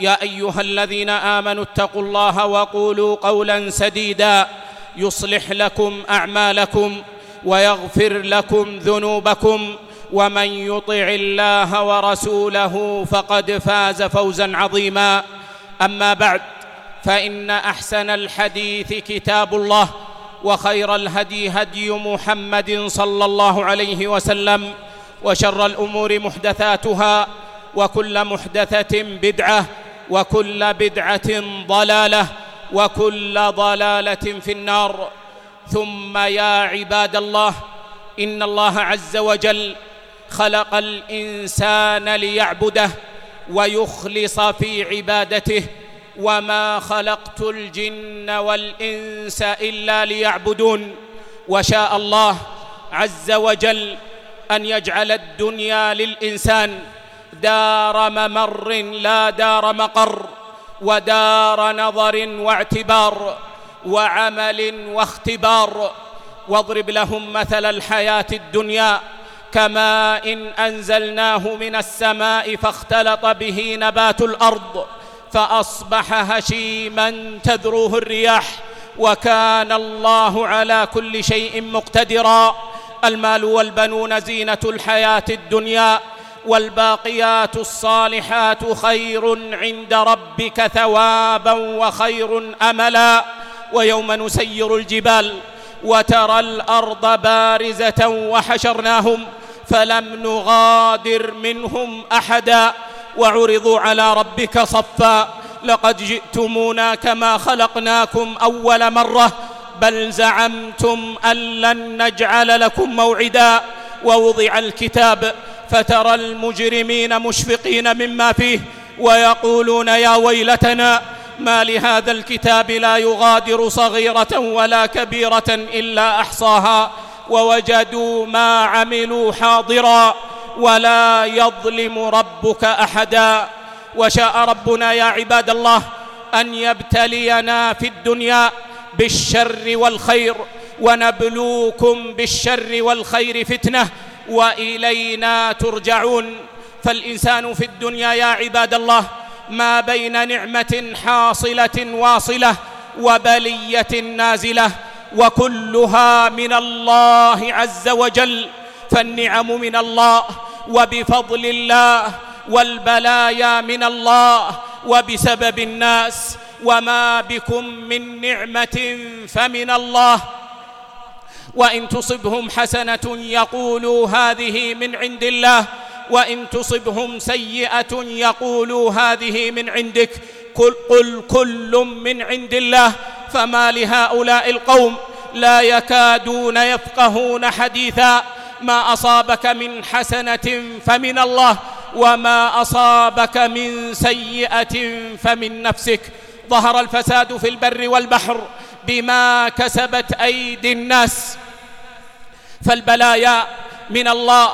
يا أيها الذين آمنوا اتقوا الله وقولوا قولا سديدا يصلح لكم أعمالكم ويغفر لكم ذنوبكم ومن يطع الله ورسوله فقد فاز فوزا عظيما أما بعد فإن أحسن الحديث كتاب الله وخير الهدي هدي محمد صلى الله عليه وسلم وشر الأمور محدثاتها وكل محدثة بدعة وكل بدعة ضلالة وكل ضلالة في النار. ثم يا عباد الله إن الله عز وجل خلق الإنسان ليعبده ويخلص في عبادته وما خلقت الجن والإنس إلا ليعبدون. وشاء الله عز وجل أن يجعل الدنيا للإنسان دار ممر لا دار مقر ودار نظر واعتبار وعمل واختبار. واضرب لهم مثل الحياة الدنيا كماء إن أنزلناه من السماء فاختلط به نبات الأرض فأصبح هشيما تذروه الرياح وكان الله على كل شيء مقتدرا. المال والبنون زينة الحياة الدنيا والباقيات الصالحات خير عند ربك ثوابا وخير أملا. ويوم نسير الجبال وترى الأرض بارزة وحشرناهم فلم نغادر منهم أحدا. وعرضوا على ربك صفا. لقد جئتمونا كما خلقناكم أول مرة. بل زعمتم أن لن نجعل لكم موعدا. ووضع الكتاب فترى المجرمين مشفقين مما فيه ويقولون يا ويلتنا ما لهذا الكتاب لا يغادر صغيرة ولا كبيرة إلا أحصاها ووجدوا ما عملوا حاضرا ولا يظلم ربك أحدا وشاء ربنا يا عباد الله أن يبتلينا في الدنيا بالشر والخير ونبلوكم بالشر والخير فتنة وإلينا ترجعون. فالإنسان في الدنيا يا عباد الله ما بين نعمة حاصلة واصلة وبلية نازلة وكلها من الله عز وجل. فالنعم من الله وبفضل الله والبلايا من الله وبسبب الناس. وما بكم من نعمة فمن الله وإن تصبهم حسنة يقولوا هذه من عند الله وإن تصبهم سيئة يقولوا هذه من عندك قل, قل كل من عند الله فما لهؤلاء القوم لا يكادون يفقهون حديثا ما أصابك من حسنة فمن الله وما أصابك من سيئة فمن نفسك ظهر الفساد في البر والبحر بما كسبت أيدي الناس فالبلايا من الله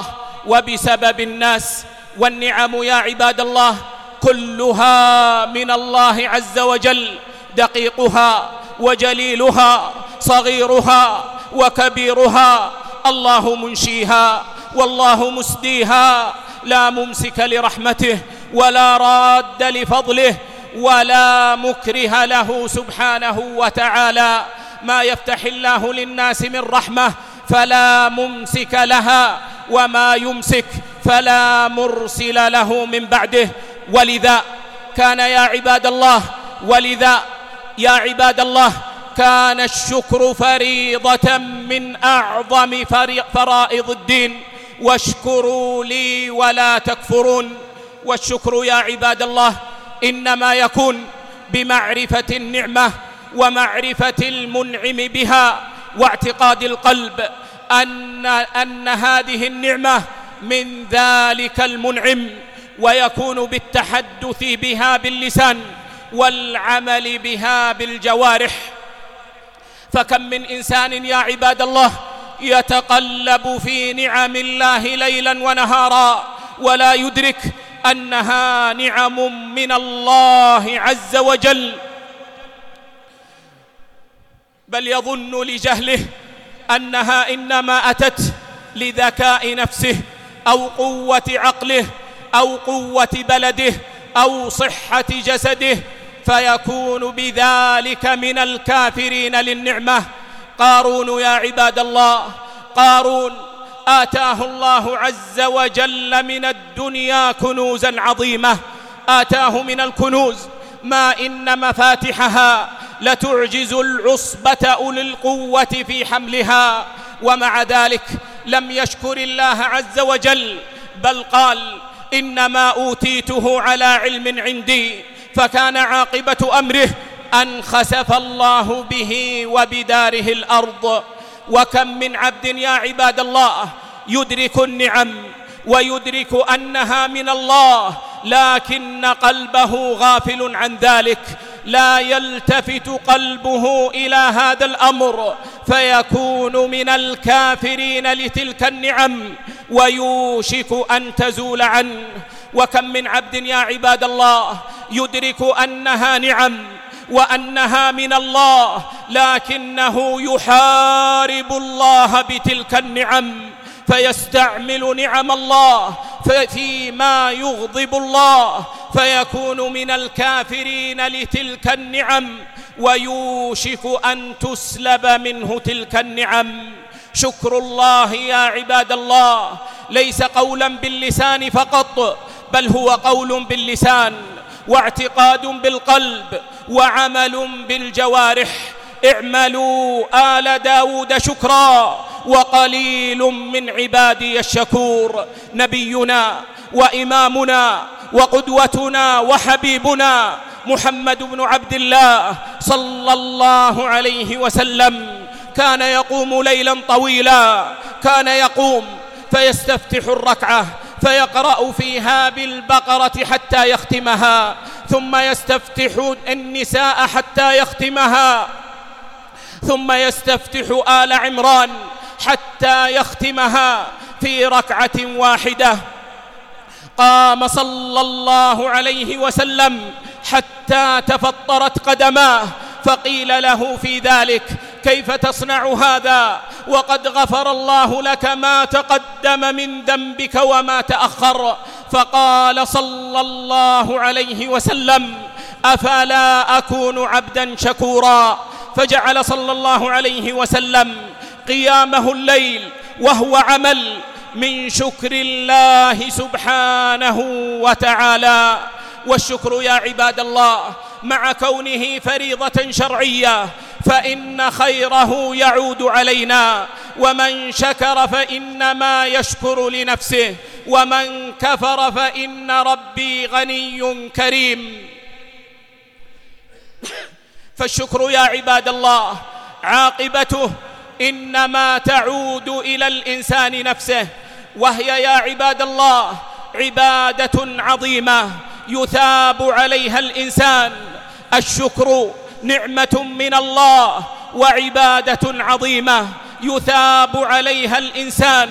وبسبب الناس والنعم يا عباد الله كلها من الله عز وجل دقيقها وجليلها صغيرها وكبيرها الله منشيها والله مسديها لا ممسك لرحمته ولا راد لفضله ولا مكره له سبحانه وتعالى. ما يفتح الله للناس من رحمة فلا ممسك لها وما يمسك فلا مرسل له من بعده. ولذا كان يا عباد الله ولذا يا عباد الله كان الشكر فريضة من أعظم فرائض الدين. واشكروا لي ولا تكفرون. والشكر يا عباد الله إنما يكون بمعرفة النعمة ومعرفة المنعم بها. واعتقاد القلب أن, أن هذه النعمة من ذلك المنعم ويكون بالتحدث بها باللسان والعمل بها بالجوارح. فكم من إنسان يا عباد الله يتقلب في نعم الله ليلا ونهارا ولا يدرك أنها نعم من الله عز وجل. بل يظن لجهله أنها إنما أتت لذكاء نفسه أو قوة عقله أو قوة بلده أو صحة جسده فيكون بذلك من الكافرين للنعمة. قارون يا عباد الله قارون آتاه الله عز وجل من الدنيا كنوزا عظيمة آتاه من الكنوز ما إن مفاتحها لتعجز العصبة أولي القوة في حملها ومع ذلك لم يشكر الله عز وجل بل قال إنما أوتيته على علم عندي فكان عاقبة أمره أن خسف الله به وبداره الأرض. وكم من عبد يا عباد الله يدرك النعم ويدرك أنها من الله لكن قلبه غافل عن ذلك. لا يلتفت قلبه إلى هذا الأمر فيكون من الكافرين لتلك النعم ويوشك أن تزول عنه. وكم من عبد يا عباد الله يدرك أنها نعم وأنها من الله لكنه يحارب الله بتلك النعم. فيستعمل نعم الله فيما يغضب الله فيكون من الكافرين لتلك النعم ويوشك أن تسلب منه تلك النعم. شكر الله يا عباد الله. ليس قولا باللسان فقط بل هو قول باللسان واعتقاد بالقلب وعمل بالجوارح. اعملوا آل داود شكرا. وقليل من عبادي الشكور نبينا وإمامنا وقدوتنا وحبيبنا محمد بن عبد الله صلى الله عليه وسلم. كان يقوم ليلا طويلا كان يقوم فيستفتح الركعة فيقرأ فيها بالبقرة حتى يختمها ثم يستفتح النساء حتى يختمها ثم يستفتح آل عمران حتى يختمها في ركعة واحدة. قام صلى الله عليه وسلم حتى تفطرت قدماه فقيل له في ذلك كيف تصنع هذا؟ وقد غفر الله لك ما تقدم من ذنبك وما تأخر. فقال صلى الله عليه وسلم أفلا أكون عبدا شكورا؟ فجعل صلى الله عليه وسلم قيامه الليل وهو عمل من شكر الله سبحانه وتعالى. والشكر يا عباد الله مع كونه فريضة شرعية فإن خيره يعود علينا. ومن شكر فإنما يشكر لنفسه ومن كفر فإن ربي غني كريم. فالشكر يا عباد الله عاقبته إنما تعود إلى الإنسان نفسه وهي يا عباد الله عبادة عظيمة يثاب عليها الإنسان. الشكر نعمة من الله وعبادة عظيمة يثاب عليها الإنسان.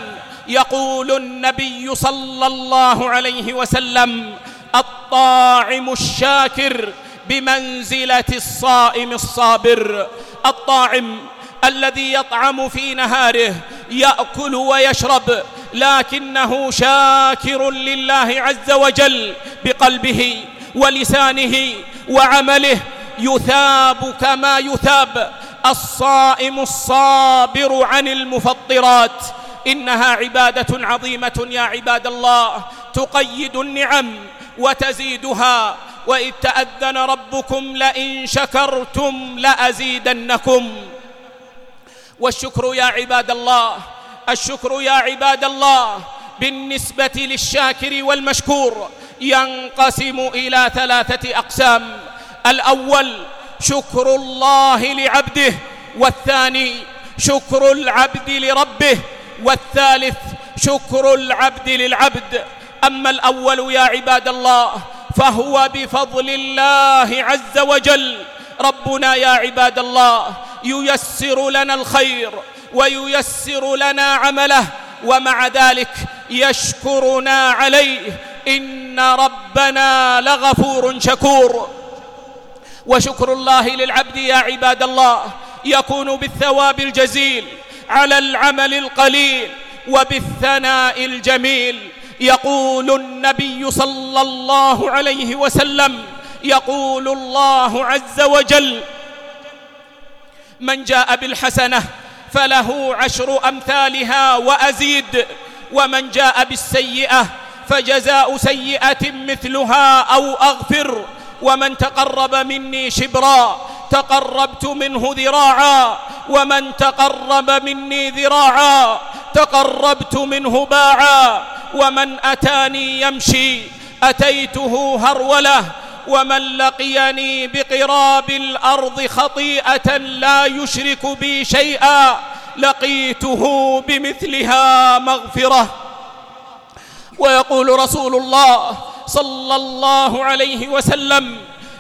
يقول النبي صلى الله عليه وسلم الطاعم الشاكر بمنزلة الصائم الصابر. الطاعم الذي يطعم في نهاره يأكل ويشرب لكنه شاكر لله عز وجل بقلبه ولسانه وعمله. يثاب كما يثاب. الصائم الصابر عن المفطرات. إنها عبادة عظيمة يا عباد الله. تقيد النعم وتزيدها. وإذ تأذن ربكم لئن شكرتم لأزيدنكم. والشكر يا عباد الله الشكر يا عباد الله بالنسبة للشاكر والمشكور ينقسم إلى ثلاثة أقسام. الأول شكر الله لعبده والثاني شكر العبد لربه والثالث شكر العبد للعبد. أما الأول يا عباد الله فهو بفضل الله عز وجل. ربنا يا عباد الله ييسر لنا الخير وييسر لنا عمله ومع ذلك يشكرنا عليه. إن ربنا لغفور شكور. وشكر الله للعبد يا عباد الله يكون بالثواب الجزيل على العمل القليل وبالثناء الجميل. يقول النبي صلى الله عليه وسلم يقول الله عز وجل من جاء بالحسنة فله عشر أمثالها وأزيد ومن جاء بالسيئة فجزاء سيئة مثلها أو أغفر ومن تقرب مني شبرا تقربت منه ذراعا ومن تقرب مني ذراعا تقربت منه باعا ومن أتاني يمشي أتيته هرولة ومن لقيني بقراب الأرض خطيئة لا يشرك بي شيئا لقيته بمثلها مغفرة. ويقول رسول الله صلى الله عليه وسلم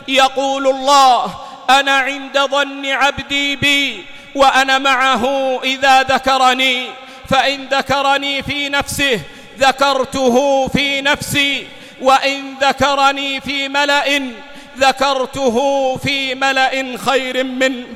يقول الله أنا عند ظن عبدي بي وأنا معه إذا ذكرني فإن ذكرني في نفسه ذكرته في نفسي. وإن ذكرني في ملأ ذكرته في ملأ خير منه.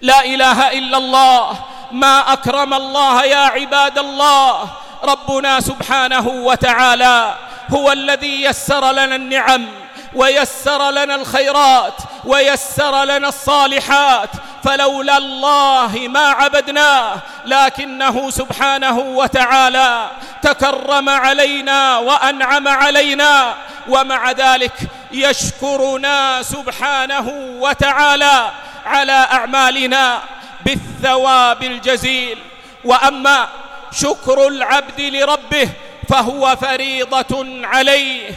لا إله إلا الله. ما أكرم الله يا عباد الله. ربنا سبحانه وتعالى. هو الذي يسر لنا النعم ويسر لنا الخيرات ويسر لنا الصالحات فلولا الله ما عبدناه لكنه سبحانه وتعالى تكرم علينا وأنعم علينا ومع ذلك يشكرنا سبحانه وتعالى على أعمالنا بالثواب الجزيل. وأما شكر العبد لربه فهو فريضة عليه.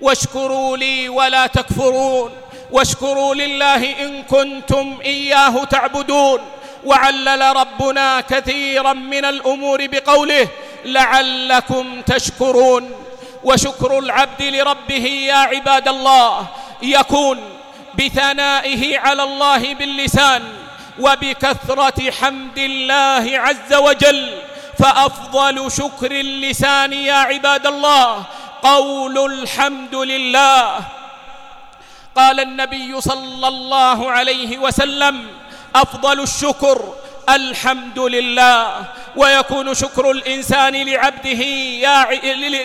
واشكروا لي ولا تكفرون. واشكروا لله إن كنتم إياه تعبدون وعلل ربنا كثيرا من الأمور بقوله لعلكم تشكرون وشكر العبد لربه يا عباد الله يكون بثنائه على الله باللسان وبكثرة حمد الله عز وجل فأفضل شكر اللسان يا عباد الله قول الحمد لله قال النبي صلى الله عليه وسلم أفضل الشكر الحمد لله ويكون شكر الإنسان لعبده يا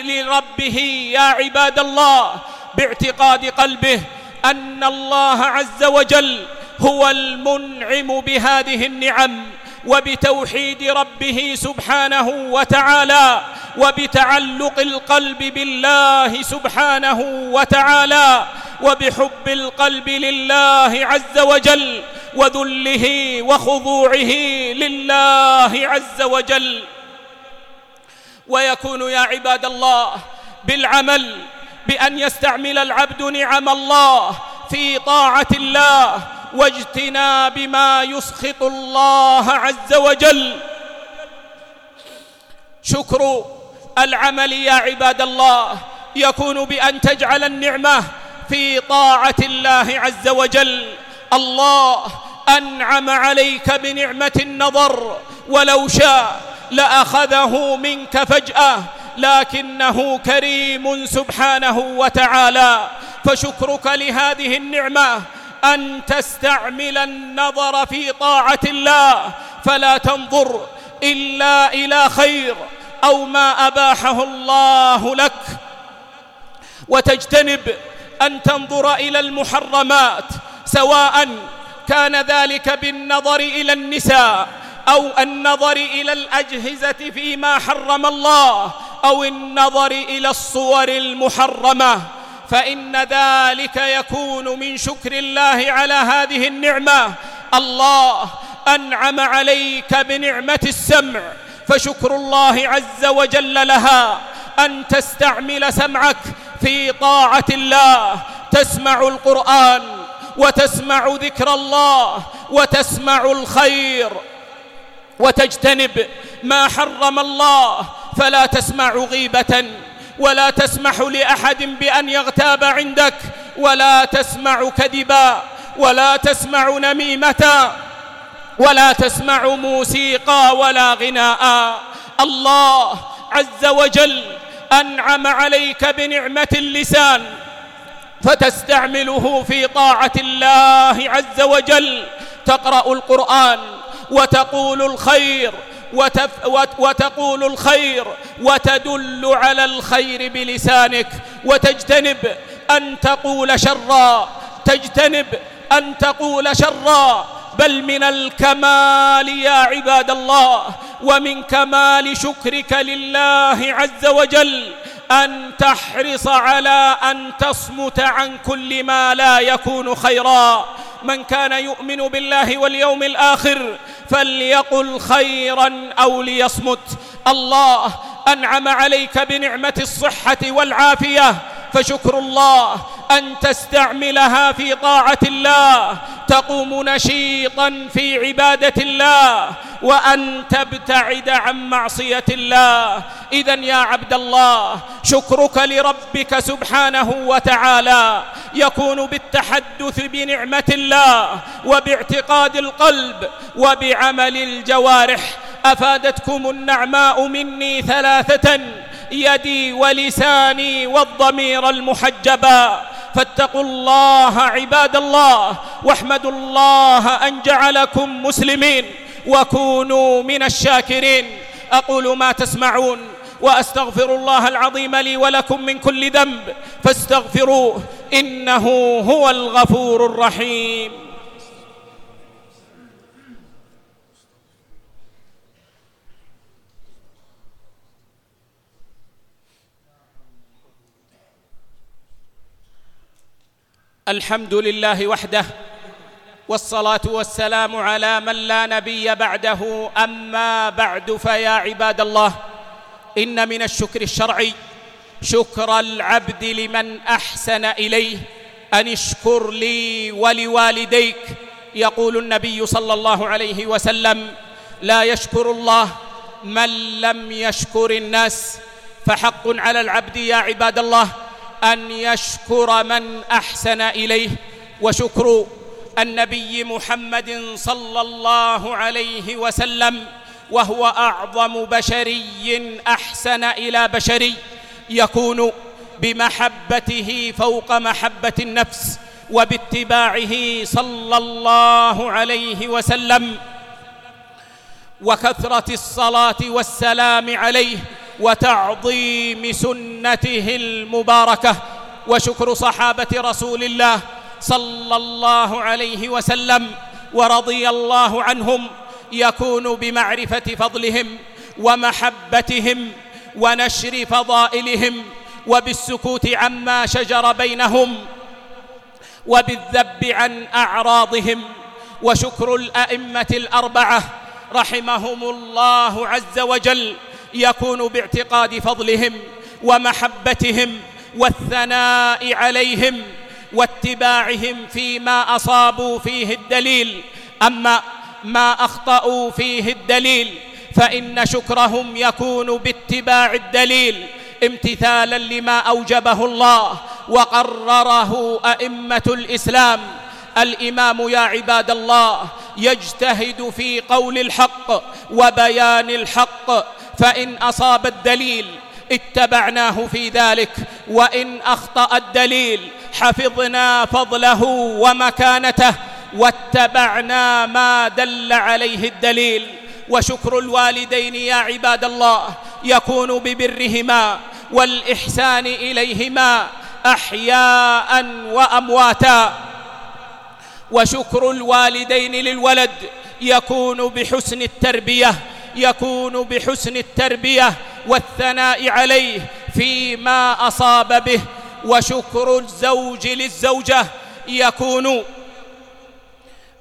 لربه يا عباد الله باعتقاد قلبه أن الله عز وجل هو المنعم بهذه النعم. وبتوحيد ربه سبحانه وتعالى وبتعلق القلب بالله سبحانه وتعالى وبحب القلب لله عز وجل وذله وخضوعه لله عز وجل. ويكون يا عباد الله بالعمل بأن يستعمل العبد نعم الله في طاعة الله واجتناب ما يسخط الله عز وجل. شكر العمل يا عباد الله يكون بأن تجعل النعمة في طاعة الله عز وجل. الله أنعم عليك بنعمة النظر ولو شاء لأخذه منك فجأة لكنه كريم سبحانه وتعالى. فشكرك لهذه النعمة أن تستعمل النظر في طاعة الله فلا تنظر إلا إلى خير أو ما أباحه الله لك. وتجتنب أن تنظر إلى المحرمات سواء كان ذلك بالنظر إلى النساء أو النظر إلى الأجهزة فيما حرم الله أو النظر إلى الصور المحرمة. فإن ذلك يكون من شكر الله على هذه النعمة. الله أنعم عليك بنعمة السمع فشكر الله عز وجل لها. أن تستعمل سمعك في طاعة الله. تسمع القرآن وتسمع ذكر الله وتسمع الخير وتجتنب ما حرم الله. فلا تسمع غيبة. ولا تسمح لأحد بأن يغتاب عندك ولا تسمع كذبا ولا تسمع نميمة ولا تسمع موسيقى ولا غناء. الله عز وجل أنعم عليك بنعمة اللسان فتستعمله في طاعة الله عز وجل. تقرأ القرآن وتقول الخير وتف وتقول الخير وتدل على الخير بلسانك وتجتنب أن تقول شرا تجتنب أن تقول شرا بل من الكمال يا عباد الله ومن كمال شكرك لله عز وجل. أن تحرص على أن تصمت عن كل ما لا يكون خيرا. من كان يؤمن بالله واليوم الآخر فليقل خيرا أو ليصمت. الله أنعم عليك بنعمة الصحة والعافية. فشكر الله أن تستعملها في طاعة الله. تقوم نشيطا في عبادة الله. وأن تبتعد عن معصية الله. إذا يا عبد الله شكرك لربك سبحانه وتعالى. يكون بالتحدث بنعمة الله وباعتقاد القلب وبعمل الجوارح. أفادتكم النعماء مني ثلاثة يدي ولساني والضمير المحجبا فاتقوا الله عباد الله واحمدوا الله أن جعلكم مسلمين. وكونوا من الشاكرين. أقول ما تسمعون. وأستغفر الله العظيم لي ولكم من كل ذنب. فاستغفروه. إنه هو الغفور الرحيم. الحمد لله وحده والصلاة والسلام على من لا نبي بعده. أما بعد فيا عباد الله إن من الشكر الشرعي شكر العبد لمن أحسن إليه. أن اشكر لي ولوالديك. يقول النبي صلى الله عليه وسلم لا يشكر الله من لم يشكر الناس. فحق على العبد يا عباد الله أن يشكر من أحسن إليه. وشكر النبي محمد صلى الله عليه وسلم وهو أعظم بشري أحسن إلى بشري يكون بمحبته فوق محبة النفس وباتباعه صلى الله عليه وسلم وكثرة الصلاة والسلام عليه وتعظيم سنته المباركة وشكر صحابة رسول الله صلى الله عليه وسلم ورضي الله عنهم يكون بمعرفة فضلهم ومحبتهم ونشر فضائلهم وبالسكوت عما شجر بينهم وبالذب عن أعراضهم وشكر الأئمة الأربعة رحمهم الله عز وجل يكون باعتقاد فضلهم ومحبتهم والثناء عليهم واتباعهم فيما أصابوا فيه الدليل. أما ما أخطأوا فيه الدليل فإن شكرهم يكون باتباع الدليل امتثالا لما أوجبه الله وقرره أئمة الإسلام. الإمام يا عباد الله يجتهد في قول الحق وبيان الحق فإن أصاب الدليل اتبعناه في ذلك وإن أخطأ الدليل حفظنا فضله ومكانته واتبعنا ما دل عليه الدليل. وشكر الوالدين يا عباد الله يكون ببرهما والإحسان إليهما أحياء وأمواتا. وشكر الوالدين للولد يكون بحسن التربية يكون بحسن التربية والثناء عليه فيما أصاب به وشكر الزوج للزوجة يكون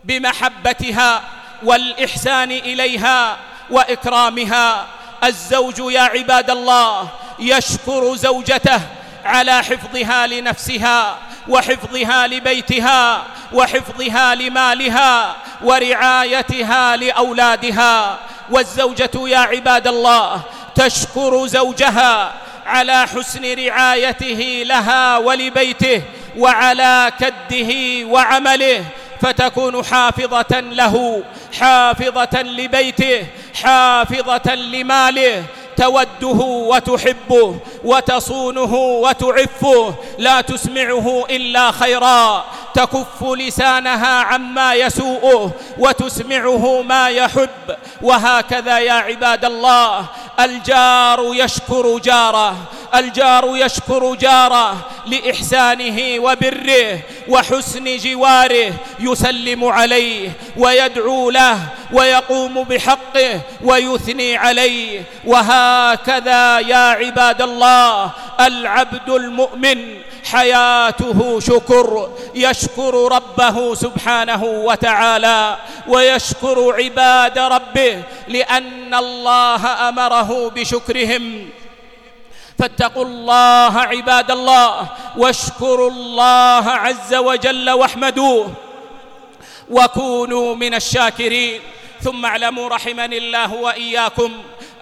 بمحبتها والإحسان إليها وإكرامها. الزوج يا عباد الله يشكر زوجته على حفظها لنفسها وحفظها لبيتها وحفظها لمالها ورعايتها لأولادها. والزوجة يا عباد الله تشكر زوجها على حسن رعايته لها ولبيته وعلى كده وعمله فتكون حافظة له حافظة لبيته حافظة لماله توده وتحبه وتصونه وتعفه لا تسمعه إلا خيرا. تكف لسانها عما يسوءه وتسمعه ما يحب وهكذا يا عباد الله الجار يشكر جاره. الجار يشكر جاره لإحسانه وبره وحسن جواره يسلم عليه ويدعو له ويقوم بحقه ويثني عليه وهكذا يا عباد الله العبد المؤمن حياته شكر يشكر ربه سبحانه وتعالى ويشكر عباد ربه لأن الله أمره بشكرهم فاتقوا الله عباد الله واشكروا الله عز وجل واحمدوه وكونوا من الشاكرين. ثم اعلموا رحمني الله وإياكم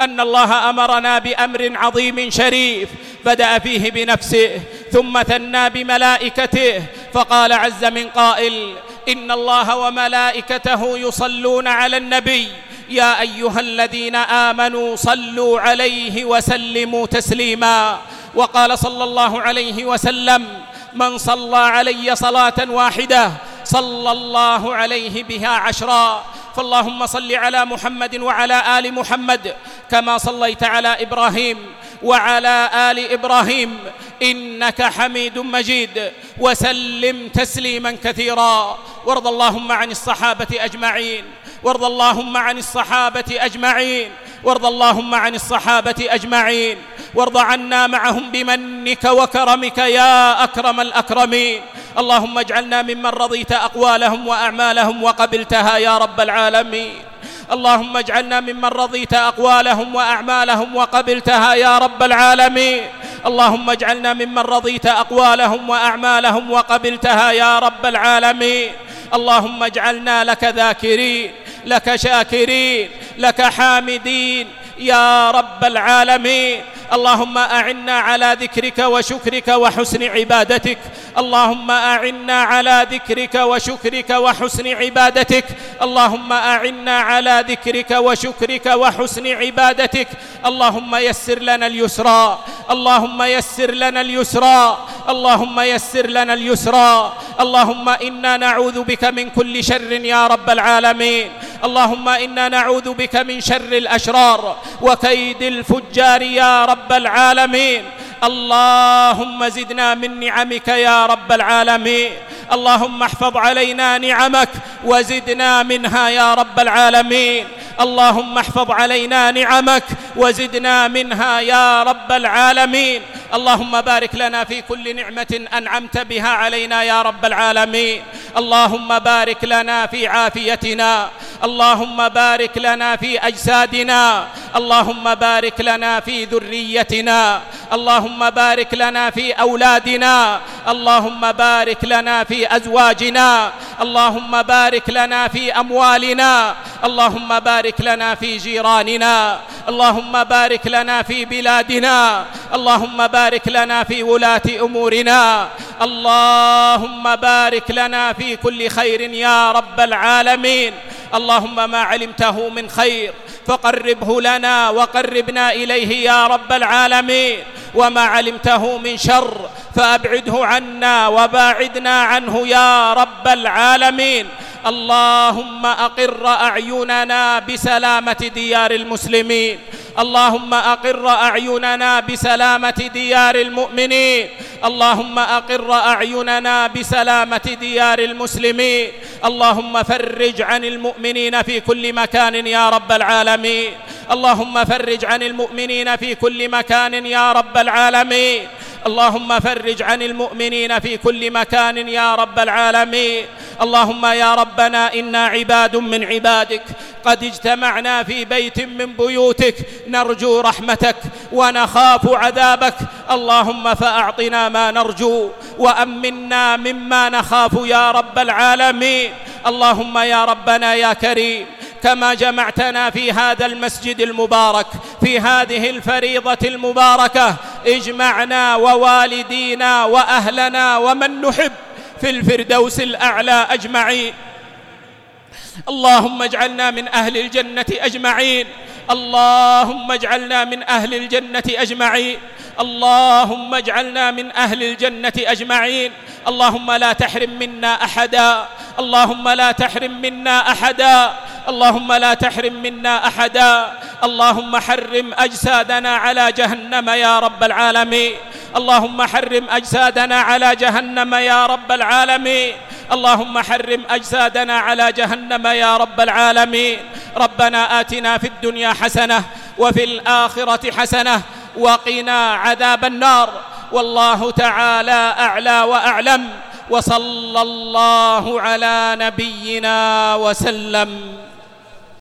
أن الله أمرنا بأمر عظيم شريف بدأ فيه بنفسه ثم ثنى بملائكته فقال عز من قائل إن الله وملائكته يصلون على النبي يا أيها الذين آمنوا صلوا عليه وسلموا تسليما. وقال صلى الله عليه وسلم من صلى علي صلاة واحدة صلى الله عليه بها عشرا. فاللهم صل على محمد وعلى آل محمد كما صليت على إبراهيم وعلى آل إبراهيم إنك حميد مجيد. وسلم تسليما كثيرا. وارض اللهم عن الصحابة أجمعين. وارض اللهم عن الصحابة أجمعين وارض اللهم عن الصحابة أجمعين وارض عنا معهم بمنك وكرمك يا أكرم الأكرمين. اللهم اجعلنا ممن رضيت أقوالهم وأعمالهم وقبلتها يا رب العالمين. اللهم اجعلنا ممن رضيت أقوالهم وأعمالهم وقبلتها يا رب العالمين. اللهم اجعلنا ممن رضيت أقوالهم وأعمالهم وقبلتها يا رب العالمين. اللهم اجعلنا لك ذاكرين. لك شاكرين لك حامدين يا رب العالمين. اللهم أعنا على ذكرك وشكرك وحسن عبادتك. اللهم أعنا على ذكرك وشكرك وحسن عبادتك. اللهم أعنا على ذكرك وشكرك وحسن عبادتك. اللهم يسر لنا اليسرى. اللهم يسر لنا اليسرى اللهم يسر لنا اليسرى اللهم إنا نعوذ بك من كل شر يا رب العالمين اللهم إنا نعوذ بك من شر الأشرار وكيد الفجار يا رب العالمين اللهم زدنا من نعمك يا رب العالمين. اللهم احفظ علينا نعمك وزدنا منها يا رب العالمين. اللهم احفظ علينا نعمك وزدنا منها يا رب العالمين. اللهم بارك لنا في كل نعمة أنعمت بها علينا يا رب العالمين. اللهم بارك لنا في عافيتنا. اللهم بارك لنا في أجسادنا. اللهم بارك لنا في ذريتنا. اللهم بارك لنا في أولادنا اللهم بارك لنا في أزواجنا اللهم بارك لنا في أموالنا اللهم بارك لنا في جيراننا اللهم بارك لنا في بلادنا اللهم بارك لنا في ولاة أمورنا اللهم بارك لنا في كل خير يا رب العالمين. اللهم ما علمته من خير فقربه لنا وقربنا إليه يا رب العالمين. وما علمته من شر فأبعده عنا وباعدنا عنه يا رب العالمين. اللهم أقر أعيننا بسلامة ديار المسلمين. اللهم أقر أعيننا بسلامة ديار المؤمنين. اللهم أقر أعيننا بسلامة ديار المسلمين. اللهم فرج عن المؤمنين في كل مكان يا رب العالمين. اللهم فرج عن المؤمنين في كل مكان يا رب العالمين. اللهم فرج عن المؤمنين في كل مكان يا رب العالمين. اللهم يا ربنا إنا عباد من عبادك. قد اجتمعنا في بيت من بيوتك نرجو رحمتك ونخاف عذابك. اللهم فأعطنا ما نرجو وأمنا مما نخاف يا رب العالمين. اللهم يا ربنا يا كريم كما جمعتنا في هذا المسجد المبارك في هذه الفريضة المباركة اجمعنا ووالدينا وأهلنا ومن نحب في الفردوس الأعلى أجمعين. اللهم اجعلنا من أهل الجنة أجمعين. اللهم اجعلنا من أهل الجنة أجمعين. اللهم اجعلنا من أهل الجنة أجمعين. اللهم لا تحرم منا أحدا. اللهم لا تحرم منا أحدا. اللهم لا تحرم منا أحدا. اللهم حرم أجسادنا على جهنم يا رب العالمين. اللهم حرم أجسادنا على جهنم يا رب العالمين. اللهم حرم أجسادنا على جهنم يا رب العالمين. ربنا آتنا في الدنيا حسنة وفي الآخرة حسنة وقنا عذاب النار. والله تعالى أعلى وأعلم. وصلى الله على نبينا وسلم.